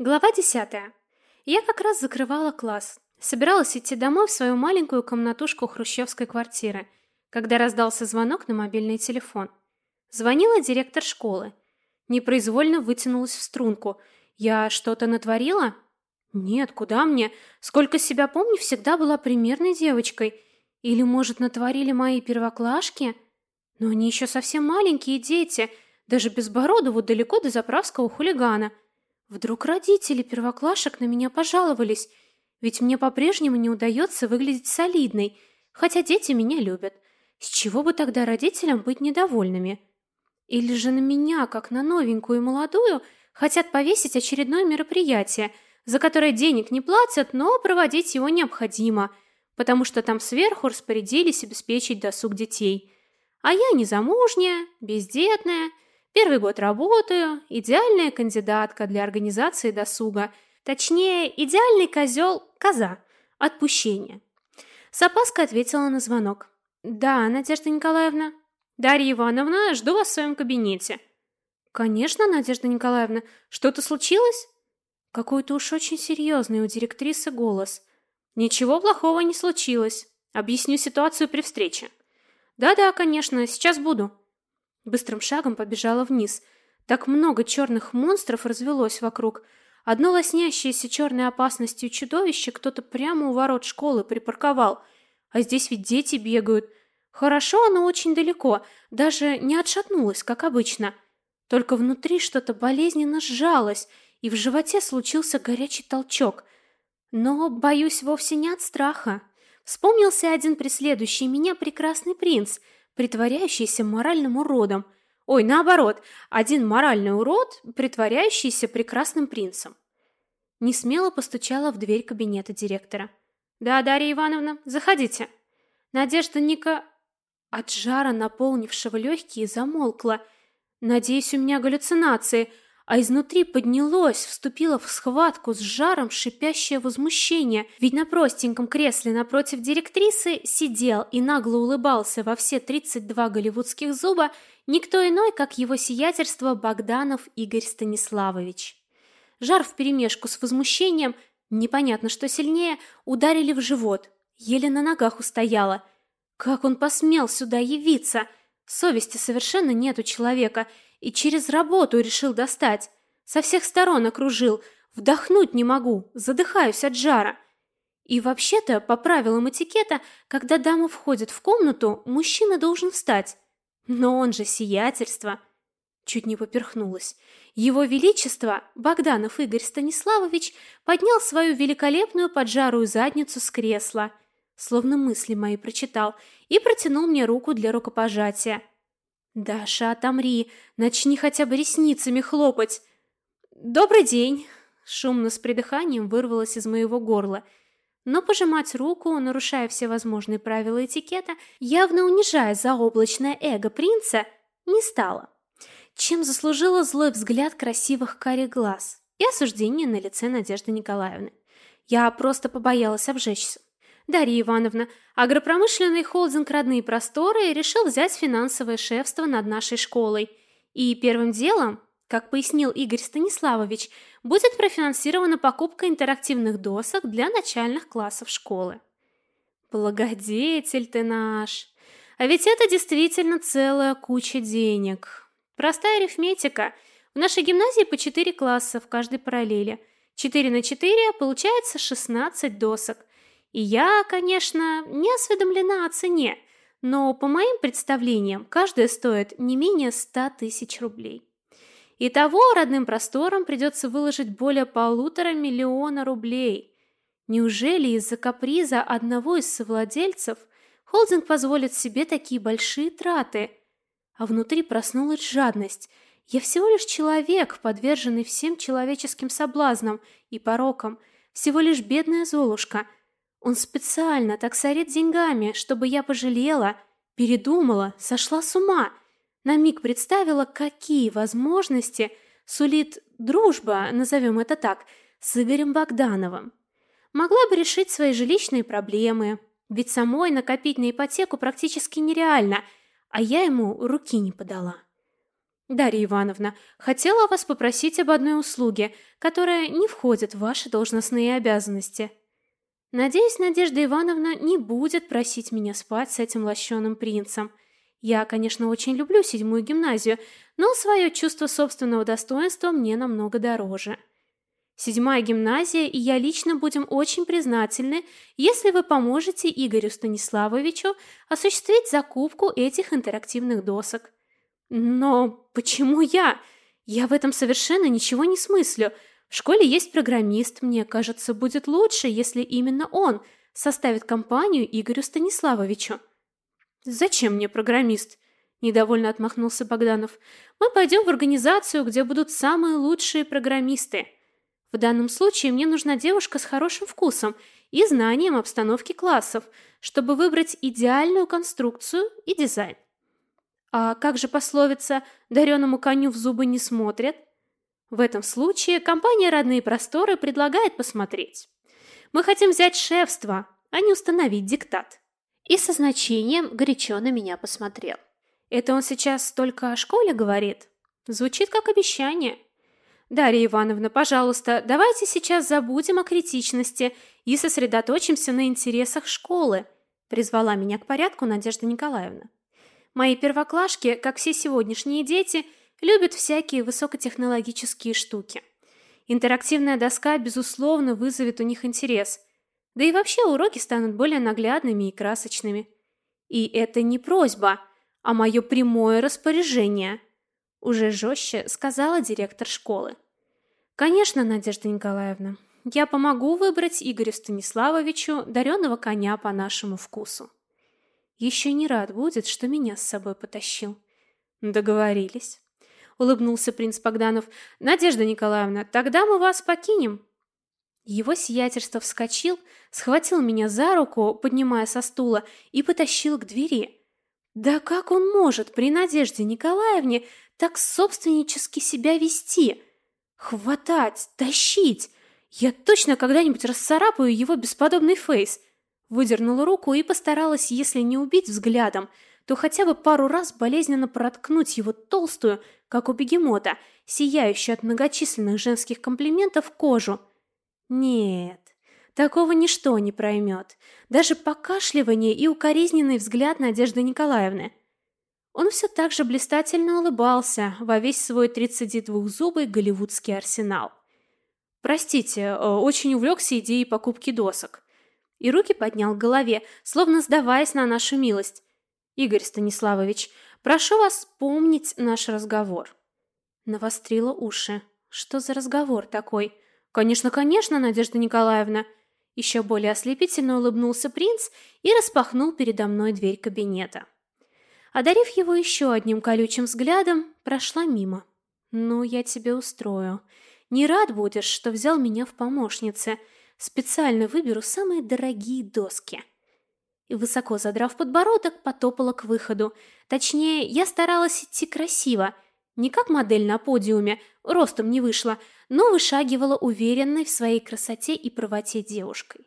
Глава 10. Я как раз закрывала класс. Собиралась идти домой в свою маленькую комнатушку хрущевской квартиры, когда раздался звонок на мобильный телефон. Звонила директор школы. Непроизвольно вытянулась в струнку. Я что-то натворила? Нет, куда мне? Сколько себя помню, всегда была примерной девочкой. Или, может, натворили мои первоклашки? Но они еще совсем маленькие дети, даже Безбородову далеко до заправского хулигана – Вдруг родители первоклашек на меня пожаловались, ведь мне по-прежнему не удается выглядеть солидной, хотя дети меня любят. С чего бы тогда родителям быть недовольными? Или же на меня, как на новенькую и молодую, хотят повесить очередное мероприятие, за которое денег не платят, но проводить его необходимо, потому что там сверху распорядились обеспечить досуг детей. А я незамужняя, бездетная, Первый год работаю, идеальная кандидатка для организации досуга. Точнее, идеальный козел – коза. Отпущение. С опаской ответила на звонок. «Да, Надежда Николаевна». «Дарья Ивановна, жду вас в своем кабинете». «Конечно, Надежда Николаевна. Что-то случилось?» Какой-то уж очень серьезный у директрисы голос. «Ничего плохого не случилось. Объясню ситуацию при встрече». «Да-да, конечно, сейчас буду». Быстрым шагом побежала вниз. Так много черных монстров развелось вокруг. Одно лоснящееся черной опасностью чудовище кто-то прямо у ворот школы припарковал. А здесь ведь дети бегают. Хорошо оно очень далеко, даже не отшатнулось, как обычно. Только внутри что-то болезненно сжалось, и в животе случился горячий толчок. Но, боюсь, вовсе не от страха. Вспомнился один преследующий меня прекрасный принц — притворяющийся моральным уродом. Ой, наоборот, один моральный урод, притворяющийся прекрасным принцем. Не смело постучала в дверь кабинета директора. Да, Дарья Ивановна, заходите. Надежда Ника от жара наполнившего легкие замолкла. Надеюсь, у меня галлюцинации а изнутри поднялось, вступило в схватку с жаром шипящее возмущение, ведь на простеньком кресле напротив директрисы сидел и нагло улыбался во все 32 голливудских зуба никто иной, как его сиятельство Богданов Игорь Станиславович. Жар вперемешку с возмущением, непонятно что сильнее, ударили в живот. Еле на ногах устояла. Как он посмел сюда явиться? Совести совершенно нет у человека — и через работу решил достать. Со всех сторон окружил. Вдохнуть не могу, задыхаюсь от жара. И вообще-то, по правилам этикета, когда дама входит в комнату, мужчина должен встать. Но он же сиятельство. Чуть не поперхнулась. Его величество, Богданов Игорь Станиславович, поднял свою великолепную поджарую задницу с кресла, словно мысли мои прочитал, и протянул мне руку для рукопожатия. Даша, отомри, начни хотя бы ресницами хлопать. Добрый день, шумно с придыханием вырвалось из моего горла. Но пожимать руку, нарушая все возможные правила этикета, явно унижая заоблачное эго принца, не стала. Чем заслужила злой взгляд красивых карих глаз и осуждение на лице Надежды Николаевны. Я просто побоялась обжечься. Дарья Ивановна, агропромышленный холдинг «Родные просторы» решил взять финансовое шефство над нашей школой. И первым делом, как пояснил Игорь Станиславович, будет профинансирована покупка интерактивных досок для начальных классов школы. Благодетель ты наш! А ведь это действительно целая куча денег. Простая арифметика. В нашей гимназии по 4 класса в каждой параллели. 4 на 4 получается 16 досок. И я, конечно, не осведомлена о цене, но по моим представлениям, каждая стоит не менее ста тысяч рублей. Итого родным просторам придется выложить более полутора миллиона рублей. Неужели из-за каприза одного из совладельцев холдинг позволит себе такие большие траты? А внутри проснулась жадность. Я всего лишь человек, подверженный всем человеческим соблазнам и порокам, всего лишь бедная Золушка – он специально так сорит деньгами, чтобы я пожалела, передумала, сошла с ума. На миг представила, какие возможности сулит дружба, назовем это так, с Игорем Богдановым. Могла бы решить свои жилищные проблемы, ведь самой накопить на ипотеку практически нереально, а я ему руки не подала. Дарья Ивановна, хотела вас попросить об одной услуге, которая не входит в ваши должностные обязанности. Надеюсь, Надежда Ивановна не будет просить меня спать с этим лощеным принцем. Я, конечно, очень люблю седьмую гимназию, но свое чувство собственного достоинства мне намного дороже. Седьмая гимназия и я лично будем очень признательны, если вы поможете Игорю Станиславовичу осуществить закупку этих интерактивных досок. Но почему я? Я в этом совершенно ничего не смыслю. В школе есть программист, мне кажется, будет лучше, если именно он составит компанию Игорю Станиславовичу. Зачем мне программист? Недовольно отмахнулся Богданов. Мы пойдем в организацию, где будут самые лучшие программисты. В данном случае мне нужна девушка с хорошим вкусом и знанием обстановки классов, чтобы выбрать идеальную конструкцию и дизайн. А как же пословица «дареному коню в зубы не смотрят»? В этом случае компания «Родные просторы» предлагает посмотреть. Мы хотим взять шефство, а не установить диктат. И со значением горячо на меня посмотрел. Это он сейчас только о школе говорит? Звучит как обещание. Дарья Ивановна, пожалуйста, давайте сейчас забудем о критичности и сосредоточимся на интересах школы, призвала меня к порядку Надежда Николаевна. Мои первоклашки, как все сегодняшние дети, любят всякие высокотехнологические штуки. Интерактивная доска, безусловно, вызовет у них интерес. Да и вообще уроки станут более наглядными и красочными. И это не просьба, а мое прямое распоряжение, уже жестче сказала директор школы. Конечно, Надежда Николаевна, я помогу выбрать Игорю Станиславовичу даренного коня по нашему вкусу. Еще не рад будет, что меня с собой потащил. Договорились. Улыбнулся принц Богданов. Надежда Николаевна, тогда мы вас покинем. Его сиятельство вскочил, схватил меня за руку, поднимая со стула, и потащил к двери. Да как он может при Надежде Николаевне так собственнически себя вести? Хватать, тащить! Я точно когда-нибудь расцарапаю его бесподобный фейс. Выдернула руку и постаралась, если не убить взглядом, то хотя бы пару раз болезненно проткнуть его толстую, как у бегемота, сияющую от многочисленных женских комплиментов кожу. Нет, такого ничто не проймет. Даже покашливание и укоризненный взгляд Надежды Николаевны. Он все так же блистательно улыбался во весь свой 32-зубый голливудский арсенал. Простите, э, очень увлекся идеей покупки досок и руки поднял к голове, словно сдаваясь на нашу милость. Игорь Станиславович, прошу вас помнить наш разговор. Навострила уши. Что за разговор такой? Конечно, конечно, Надежда Николаевна. Еще более ослепительно улыбнулся принц и распахнул передо мной дверь кабинета. Одарив его еще одним колючим взглядом, прошла мимо. Ну, я тебе устрою. Не рад будешь, что взял меня в помощницы. Специально выберу самые дорогие доски. И высоко задрав подбородок, потопала к выходу. Точнее, я старалась идти красиво, не как модель на подиуме, ростом не вышла, но вышагивала уверенной в своей красоте и правоте девушкой.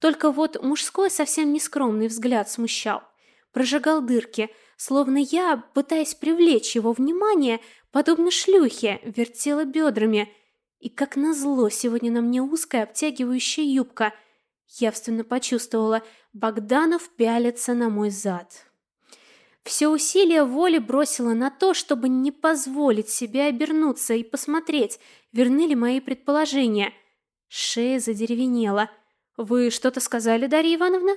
Только вот мужской совсем нескромный взгляд смущал, прожигал дырки, словно я, пытаясь привлечь его внимание, подобно шлюхе, вертела бедрами – и как назло, сегодня на мне узкая обтягивающая юбка. Явственно почувствовала, Богданов пялится на мой зад. Все усилие воли бросила на то, чтобы не позволить себе обернуться и посмотреть, верны ли мои предположения. Шея задеревенела. «Вы что-то сказали, Дарья Ивановна?»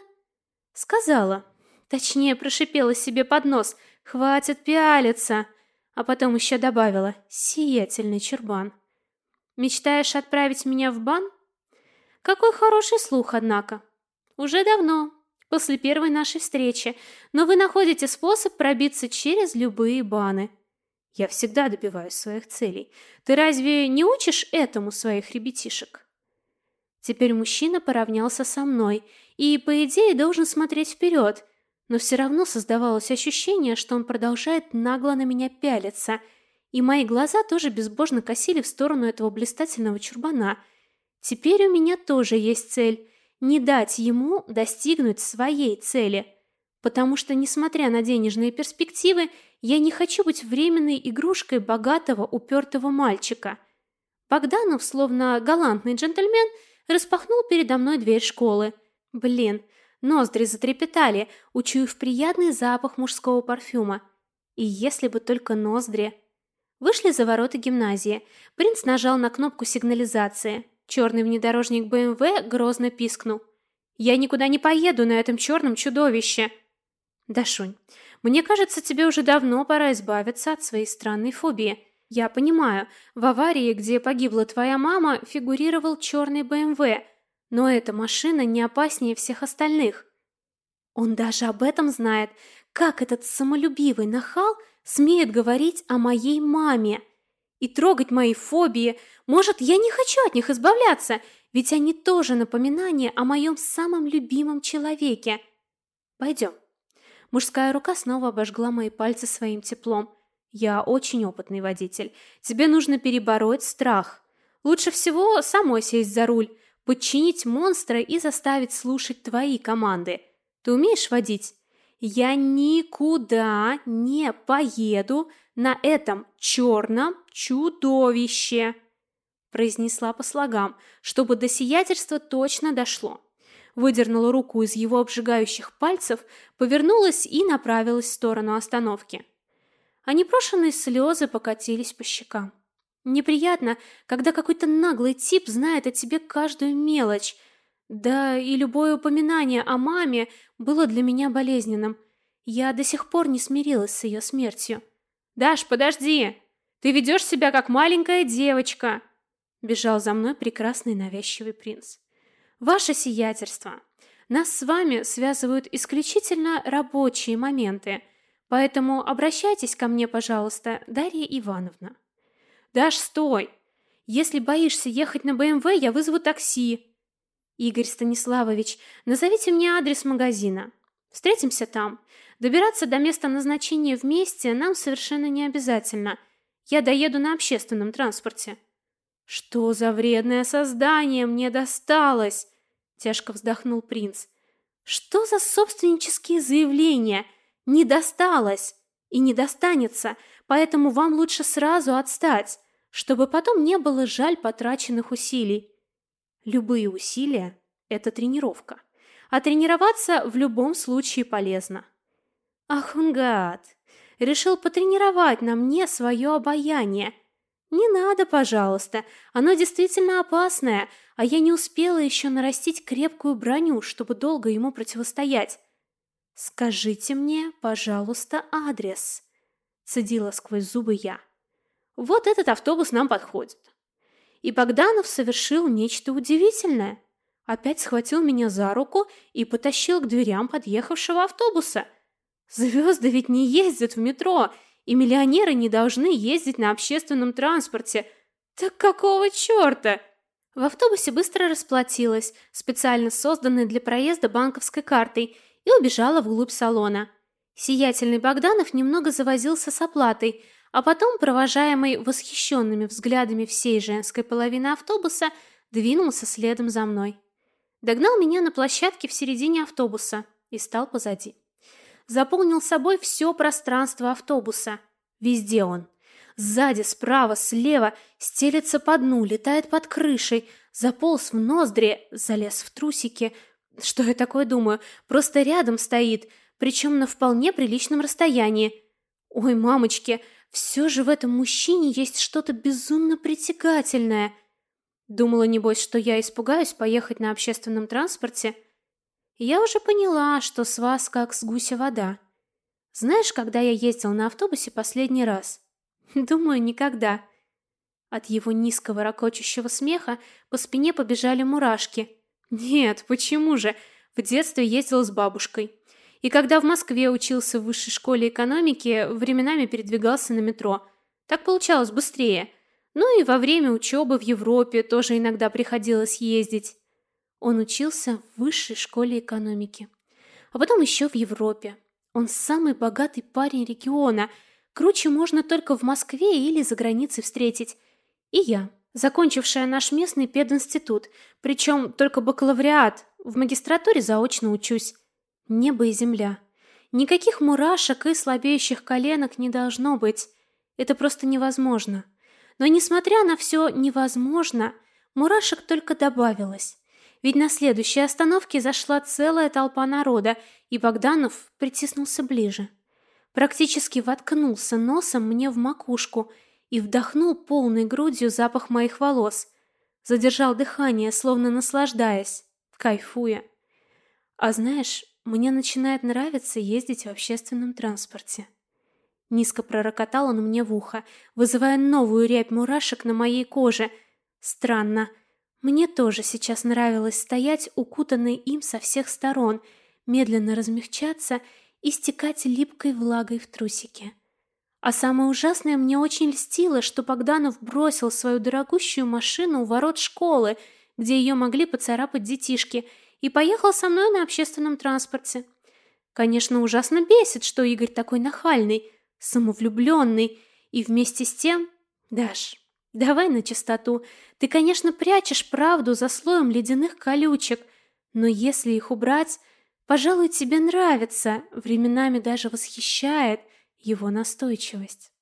«Сказала. Точнее, прошипела себе под нос. Хватит пялиться!» А потом еще добавила «Сиятельный чурбан». Мечтаешь отправить меня в бан? Какой хороший слух, однако. Уже давно, после первой нашей встречи, но вы находите способ пробиться через любые баны. Я всегда добиваюсь своих целей. Ты разве не учишь этому своих ребятишек? Теперь мужчина поравнялся со мной и, по идее, должен смотреть вперед, но все равно создавалось ощущение, что он продолжает нагло на меня пялиться – и мои глаза тоже безбожно косили в сторону этого блистательного чурбана. Теперь у меня тоже есть цель не дать ему достигнуть своей цели, потому что, несмотря на денежные перспективы, Я не хочу быть временной игрушкой богатого, упертого мальчика. Богданов, словно галантный джентльмен, распахнул передо мной дверь школы. Блин, ноздри затрепетали, учуяв приятный запах мужского парфюма. И если бы только ноздри. Вышли за ворота гимназии. Принц нажал на кнопку сигнализации. Черный внедорожник БМВ грозно пискнул. «Я никуда не поеду на этом черном чудовище!» «Дашунь, мне кажется, тебе уже давно пора избавиться от своей странной фобии. Я понимаю, в аварии, где погибла твоя мама, фигурировал черный БМВ, но эта машина не опаснее всех остальных». Он даже об этом знает. Как этот самолюбивый нахал смеет говорить о моей маме и трогать мои фобии? Может, я не хочу от них избавляться, ведь они тоже напоминание о моем самом любимом человеке. Пойдем. Мужская рука снова обожгла мои пальцы своим теплом. Я очень опытный водитель. Тебе нужно перебороть страх. Лучше всего самой сесть за руль, подчинить монстра и заставить слушать твои команды. Ты умеешь водить? Я никуда не поеду на этом черном чудовище, произнесла по слогам, чтобы до сиятельства точно дошло. Выдернула руку из его обжигающих пальцев, повернулась и направилась в сторону остановки. А непрошенные слезы покатились по щекам. Неприятно, когда какой-то наглый тип знает о тебе каждую мелочь – да и любое упоминание о маме было для меня болезненным. Я до сих пор не смирилась с ее смертью. «Даш, подожди! Ты ведешь себя как маленькая девочка!» Бежал за мной прекрасный навязчивый принц. «Ваше сиятельство! Нас с вами связывают исключительно рабочие моменты, поэтому обращайтесь ко мне, пожалуйста, Дарья Ивановна». «Даш, стой! Если боишься ехать на БМВ, я вызову такси!» Игорь Станиславович, назовите мне адрес магазина. Встретимся там. Добираться до места назначения вместе нам совершенно не обязательно. Я доеду на общественном транспорте. Что за вредное создание мне досталось? Тяжко вздохнул принц. Что за собственнические заявления? Не досталось и не достанется, поэтому вам лучше сразу отстать, чтобы потом не было жаль потраченных усилий. Любые усилия – это тренировка. А тренироваться в любом случае полезно. Ах, он гад! Решил потренировать на мне свое обаяние. Не надо, пожалуйста, оно действительно опасное, а я не успела еще нарастить крепкую броню, чтобы долго ему противостоять. Скажите мне, пожалуйста, адрес. Цедила сквозь зубы я. Вот этот автобус нам подходит. И Богданов совершил нечто удивительное. Опять схватил меня за руку и потащил к дверям подъехавшего автобуса. Звезды ведь не ездят в метро, и миллионеры не должны ездить на общественном транспорте. Так какого черта? В автобусе быстро расплатилась, специально созданной для проезда банковской картой, и убежала вглубь салона. Сиятельный Богданов немного завозился с оплатой, а потом, провожаемый восхищенными взглядами всей женской половины автобуса, двинулся следом за мной. Догнал меня на площадке в середине автобуса и стал позади. Заполнил собой все пространство автобуса. Везде он. Сзади, справа, слева, стелется по дну, летает под крышей, заполз в ноздри, залез в трусики. Что я такое думаю? Просто рядом стоит, причем на вполне приличном расстоянии. Ой, мамочки, все же в этом мужчине есть что-то безумно притягательное. Думала, небось, что я испугаюсь поехать на общественном транспорте. Я уже поняла, что с вас как с гуся вода. Знаешь, когда я ездил на автобусе последний раз? Думаю, никогда. От его низкого ракочущего смеха по спине побежали мурашки. Нет, почему же? В детстве ездил с бабушкой. И когда в Москве учился в высшей школе экономики, временами передвигался на метро. Так получалось быстрее. Ну и во время учебы в Европе тоже иногда приходилось ездить. Он учился в высшей школе экономики. А потом еще в Европе. Он самый богатый парень региона. Круче можно только в Москве или за границей встретить. И я, закончившая наш местный пединститут, причем только бакалавриат, в магистратуре заочно учусь. Небо и земля. Никаких мурашек и слабеющих коленок не должно быть. Это просто невозможно. Но несмотря на все невозможно, мурашек только добавилось. Ведь на следующей остановке зашла целая толпа народа, и Богданов притиснулся ближе. Практически воткнулся носом мне в макушку и вдохнул полной грудью запах моих волос. Задержал дыхание, словно наслаждаясь, кайфуя. А знаешь, мне начинает нравиться ездить в общественном транспорте. Низко пророкотал он мне в ухо, вызывая новую рябь мурашек на моей коже. Странно. Мне тоже сейчас нравилось стоять, укутанной им со всех сторон, медленно размягчаться и стекать липкой влагой в трусики. А самое ужасное, мне очень льстило, что Богданов бросил свою дорогущую машину у ворот школы, где ее могли поцарапать детишки, и поехал со мной на общественном транспорте. Конечно, ужасно бесит, что Игорь такой нахальный, самовлюбленный, и вместе с тем... Даш, давай на чистоту. Ты, конечно, прячешь правду за слоем ледяных колючек, но если их убрать, пожалуй, тебе нравится, временами даже восхищает его настойчивость.